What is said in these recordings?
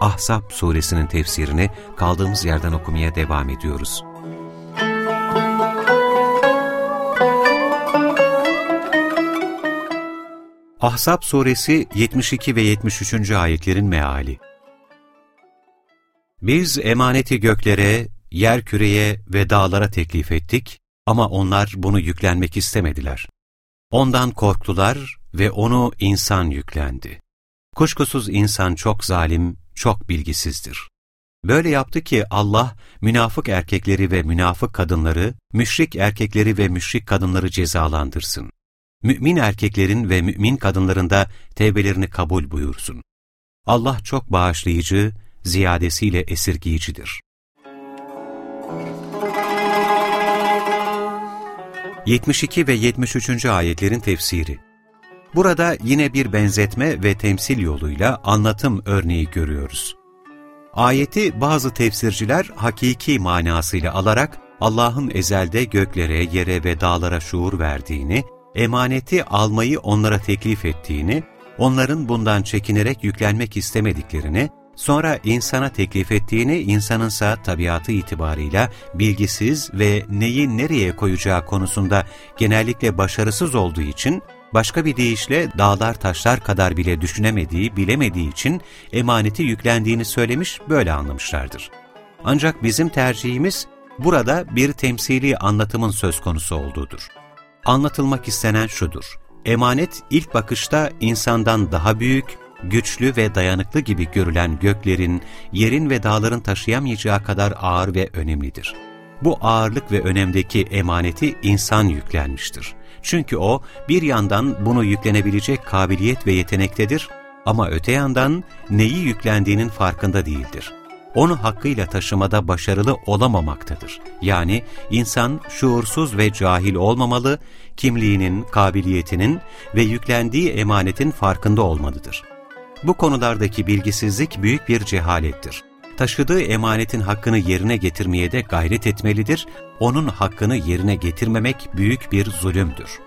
Ahzab suresinin tefsirini kaldığımız yerden okumaya devam ediyoruz. Ahzab suresi 72 ve 73. ayetlerin meali Biz emaneti göklere, yer küreye ve dağlara teklif ettik ama onlar bunu yüklenmek istemediler. Ondan korktular ve onu insan yüklendi. Kuşkusuz insan çok zalim, çok bilgisizdir. Böyle yaptı ki Allah münafık erkekleri ve münafık kadınları, müşrik erkekleri ve müşrik kadınları cezalandırsın. Mümin erkeklerin ve mümin kadınların da tevbelerini kabul buyursun. Allah çok bağışlayıcı, ziyadesiyle esirgiyicidir. 72 ve 73. ayetlerin tefsiri Burada yine bir benzetme ve temsil yoluyla anlatım örneği görüyoruz. Ayeti bazı tefsirciler hakiki manasıyla alarak Allah'ın ezelde göklere, yere ve dağlara şuur verdiğini, emaneti almayı onlara teklif ettiğini, onların bundan çekinerek yüklenmek istemediklerini, sonra insana teklif ettiğini, insanınsa tabiatı itibarıyla bilgisiz ve neyi nereye koyacağı konusunda genellikle başarısız olduğu için, başka bir deyişle dağlar taşlar kadar bile düşünemediği, bilemediği için emaneti yüklendiğini söylemiş, böyle anlamışlardır. Ancak bizim tercihimiz burada bir temsili anlatımın söz konusu olduğudur. Anlatılmak istenen şudur, emanet ilk bakışta insandan daha büyük, güçlü ve dayanıklı gibi görülen göklerin, yerin ve dağların taşıyamayacağı kadar ağır ve önemlidir. Bu ağırlık ve önemdeki emaneti insan yüklenmiştir. Çünkü o bir yandan bunu yüklenebilecek kabiliyet ve yetenektedir ama öte yandan neyi yüklendiğinin farkında değildir. Onu hakkıyla taşımada başarılı olamamaktadır. Yani insan şuursuz ve cahil olmamalı, kimliğinin, kabiliyetinin ve yüklendiği emanetin farkında olmalıdır. Bu konulardaki bilgisizlik büyük bir cehalettir. Taşıdığı emanetin hakkını yerine getirmeye de gayret etmelidir, onun hakkını yerine getirmemek büyük bir zulümdür.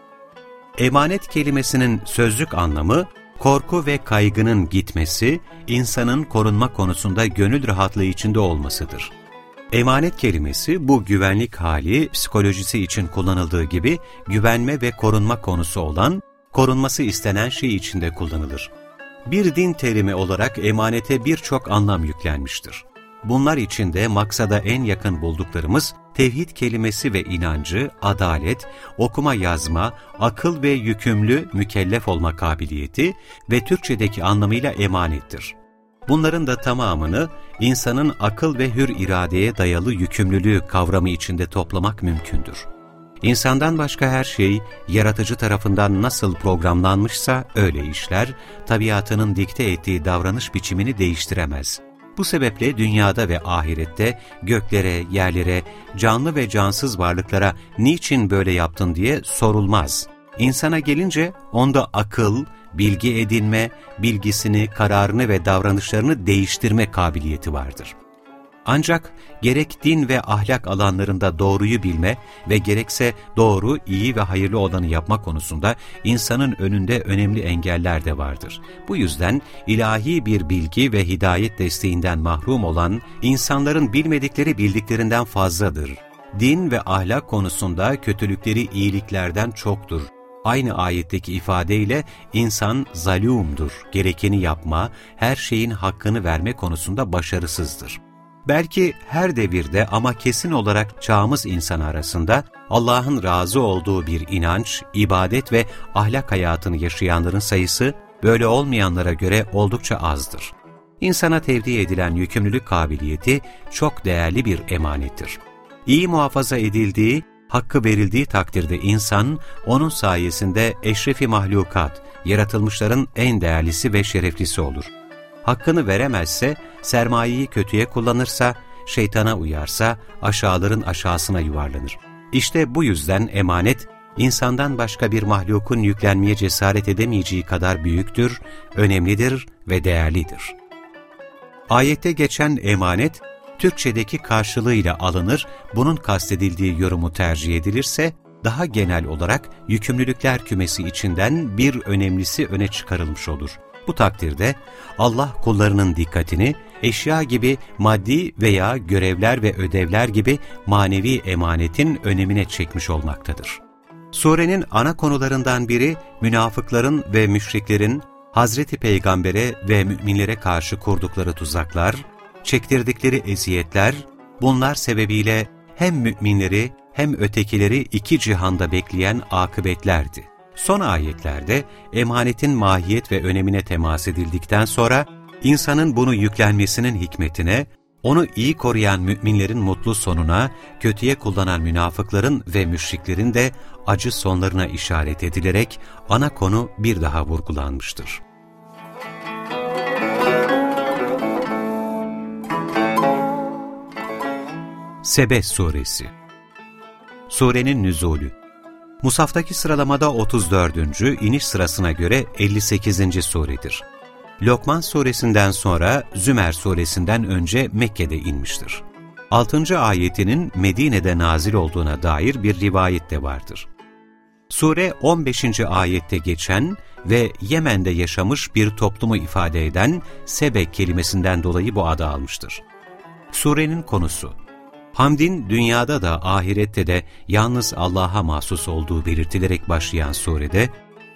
Emanet kelimesinin sözlük anlamı, korku ve kaygının gitmesi, insanın korunma konusunda gönül rahatlığı içinde olmasıdır. Emanet kelimesi bu güvenlik hali psikolojisi için kullanıldığı gibi güvenme ve korunma konusu olan, korunması istenen şey içinde kullanılır bir din terimi olarak emanete birçok anlam yüklenmiştir. Bunlar içinde maksada en yakın bulduklarımız tevhid kelimesi ve inancı, adalet, okuma yazma, akıl ve yükümlü mükellef olma kabiliyeti ve Türkçedeki anlamıyla emanettir. Bunların da tamamını insanın akıl ve hür iradeye dayalı yükümlülüğü kavramı içinde toplamak mümkündür. İnsandan başka her şey, yaratıcı tarafından nasıl programlanmışsa öyle işler, tabiatının dikte ettiği davranış biçimini değiştiremez. Bu sebeple dünyada ve ahirette göklere, yerlere, canlı ve cansız varlıklara niçin böyle yaptın diye sorulmaz. İnsana gelince onda akıl, bilgi edinme, bilgisini, kararını ve davranışlarını değiştirme kabiliyeti vardır. Ancak gerek din ve ahlak alanlarında doğruyu bilme ve gerekse doğru, iyi ve hayırlı olanı yapma konusunda insanın önünde önemli engeller de vardır. Bu yüzden ilahi bir bilgi ve hidayet desteğinden mahrum olan insanların bilmedikleri bildiklerinden fazladır. Din ve ahlak konusunda kötülükleri iyiliklerden çoktur. Aynı ayetteki ifadeyle insan zalumdur, gerekeni yapma, her şeyin hakkını verme konusunda başarısızdır. Belki her devirde ama kesin olarak çağımız insanı arasında Allah'ın razı olduğu bir inanç, ibadet ve ahlak hayatını yaşayanların sayısı böyle olmayanlara göre oldukça azdır. İnsana tevdi edilen yükümlülük kabiliyeti çok değerli bir emanettir. İyi muhafaza edildiği, hakkı verildiği takdirde insan, onun sayesinde eşrefi mahlukat, yaratılmışların en değerlisi ve şereflisi olur. Hakkını veremezse, sermayeyi kötüye kullanırsa, şeytana uyarsa aşağıların aşağısına yuvarlanır. İşte bu yüzden emanet, insandan başka bir mahlukun yüklenmeye cesaret edemeyeceği kadar büyüktür, önemlidir ve değerlidir. Ayette geçen emanet, Türkçedeki karşılığıyla alınır, bunun kastedildiği yorumu tercih edilirse, daha genel olarak yükümlülükler kümesi içinden bir önemlisi öne çıkarılmış olur. Bu takdirde Allah kullarının dikkatini eşya gibi maddi veya görevler ve ödevler gibi manevi emanetin önemine çekmiş olmaktadır. Surenin ana konularından biri münafıkların ve müşriklerin Hazreti Peygamber'e ve müminlere karşı kurdukları tuzaklar, çektirdikleri eziyetler, bunlar sebebiyle hem müminleri hem ötekileri iki cihanda bekleyen akıbetlerdi. Son ayetlerde emanetin mahiyet ve önemine temas edildikten sonra insanın bunu yüklenmesinin hikmetine, onu iyi koruyan müminlerin mutlu sonuna, kötüye kullanan münafıkların ve müşriklerin de acı sonlarına işaret edilerek ana konu bir daha vurgulanmıştır. Sebe Suresi Surenin Nüzulü Musaftaki sıralamada 34. iniş sırasına göre 58. suredir. Lokman suresinden sonra Zümer suresinden önce Mekke'de inmiştir. 6. ayetinin Medine'de nazil olduğuna dair bir rivayet de vardır. Sure 15. ayette geçen ve Yemen'de yaşamış bir toplumu ifade eden Sebe kelimesinden dolayı bu adı almıştır. Surenin konusu Hamdin dünyada da ahirette de yalnız Allah'a mahsus olduğu belirtilerek başlayan surede,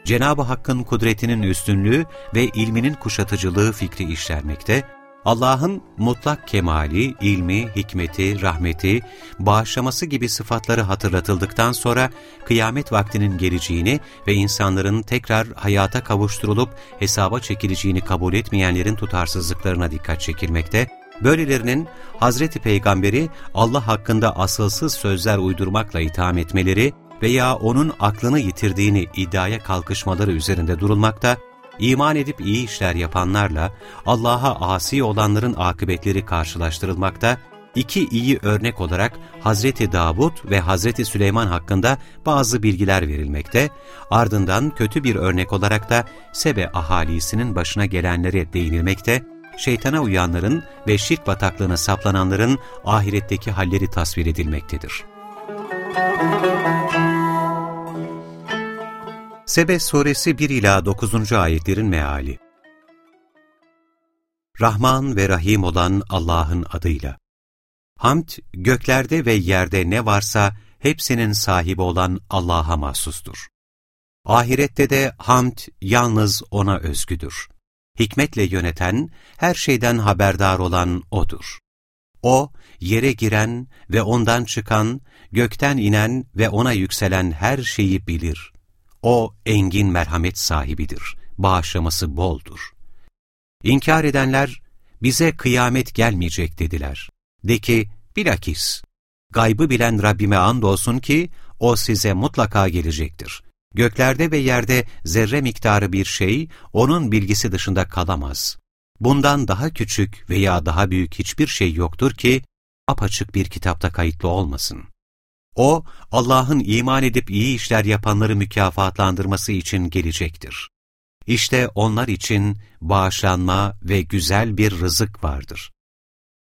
Cenab-ı Hakk'ın kudretinin üstünlüğü ve ilminin kuşatıcılığı fikri işlenmekte, Allah'ın mutlak kemali, ilmi, hikmeti, rahmeti, bağışlaması gibi sıfatları hatırlatıldıktan sonra kıyamet vaktinin geleceğini ve insanların tekrar hayata kavuşturulup hesaba çekileceğini kabul etmeyenlerin tutarsızlıklarına dikkat çekilmekte, Böylelerinin Hazreti Peygamber'i Allah hakkında asılsız sözler uydurmakla itham etmeleri veya onun aklını yitirdiğini iddiaya kalkışmaları üzerinde durulmakta, iman edip iyi işler yapanlarla Allah'a asi olanların akıbetleri karşılaştırılmakta, iki iyi örnek olarak Hazreti Davud ve Hazreti Süleyman hakkında bazı bilgiler verilmekte, ardından kötü bir örnek olarak da Sebe ahalisinin başına gelenlere değinilmekte, şeytana uyanların ve şirk bataklığına saplananların ahiretteki halleri tasvir edilmektedir. Sebe Suresi 1 ila 9. ayetlerin meali. Rahman ve Rahim olan Allah'ın adıyla. Hamd, göklerde ve yerde ne varsa hepsinin sahibi olan Allah'a mahsustur. Ahirette de hamd yalnız O'na özgüdür hikmetle yöneten, her şeyden haberdar olan O'dur. O, yere giren ve ondan çıkan, gökten inen ve ona yükselen her şeyi bilir. O, engin merhamet sahibidir, bağışlaması boldur. İnkar edenler, bize kıyamet gelmeyecek dediler. De ki, bilakis, gaybı bilen Rabbime andolsun ki, o size mutlaka gelecektir. Göklerde ve yerde zerre miktarı bir şey onun bilgisi dışında kalamaz. Bundan daha küçük veya daha büyük hiçbir şey yoktur ki apaçık bir kitapta kayıtlı olmasın. O, Allah'ın iman edip iyi işler yapanları mükafatlandırması için gelecektir. İşte onlar için bağışlanma ve güzel bir rızık vardır.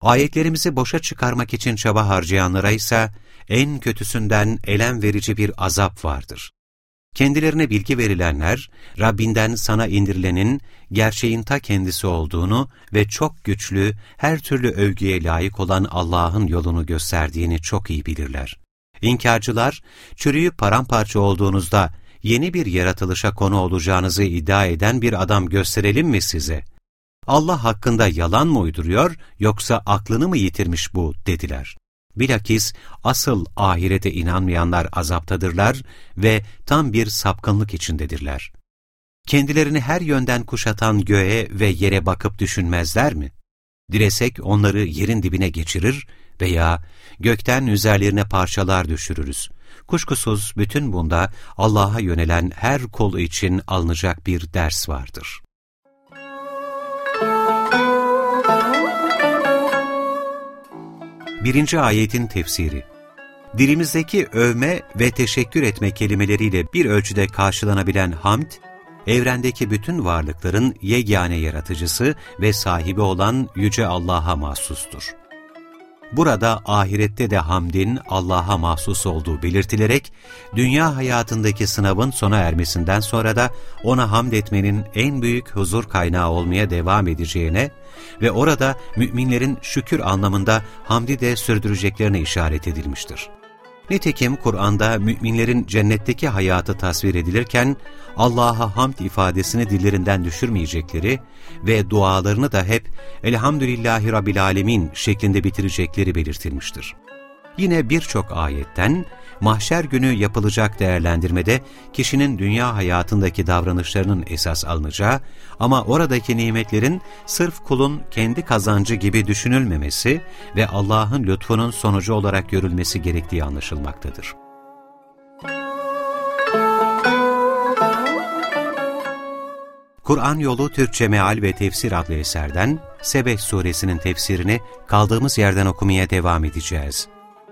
Ayetlerimizi boşa çıkarmak için çaba harcayanlara ise en kötüsünden elem verici bir azap vardır. Kendilerine bilgi verilenler, Rabbinden sana indirilenin gerçeğin ta kendisi olduğunu ve çok güçlü, her türlü övgüye layık olan Allah'ın yolunu gösterdiğini çok iyi bilirler. İnkarcılar, çürüyüp paramparça olduğunuzda yeni bir yaratılışa konu olacağınızı iddia eden bir adam gösterelim mi size? Allah hakkında yalan mı uyduruyor yoksa aklını mı yitirmiş bu dediler. Bilakis asıl ahirete inanmayanlar azaptadırlar ve tam bir sapkınlık içindedirler. Kendilerini her yönden kuşatan göğe ve yere bakıp düşünmezler mi? Dilesek onları yerin dibine geçirir veya gökten üzerlerine parçalar düşürürüz. Kuşkusuz bütün bunda Allah'a yönelen her kul için alınacak bir ders vardır. 1. ayetin tefsiri Dilimizdeki övme ve teşekkür etme kelimeleriyle bir ölçüde karşılanabilen hamd, evrendeki bütün varlıkların yegane yaratıcısı ve sahibi olan Yüce Allah'a mahsustur. Burada ahirette de hamdin Allah'a mahsus olduğu belirtilerek, dünya hayatındaki sınavın sona ermesinden sonra da ona hamd etmenin en büyük huzur kaynağı olmaya devam edeceğine ve orada müminlerin şükür anlamında hamdi de sürdüreceklerine işaret edilmiştir. Nitekim Kur'an'da müminlerin cennetteki hayatı tasvir edilirken Allah'a hamd ifadesini dillerinden düşürmeyecekleri ve dualarını da hep Elhamdülillahi Rabbil Alemin şeklinde bitirecekleri belirtilmiştir. Yine birçok ayetten mahşer günü yapılacak değerlendirmede kişinin dünya hayatındaki davranışlarının esas alınacağı ama oradaki nimetlerin sırf kulun kendi kazancı gibi düşünülmemesi ve Allah'ın lütfunun sonucu olarak görülmesi gerektiği anlaşılmaktadır. Kur'an Yolu Türkçe Meal ve Tefsir adlı eserden Sebeh suresinin tefsirini kaldığımız yerden okumaya devam edeceğiz.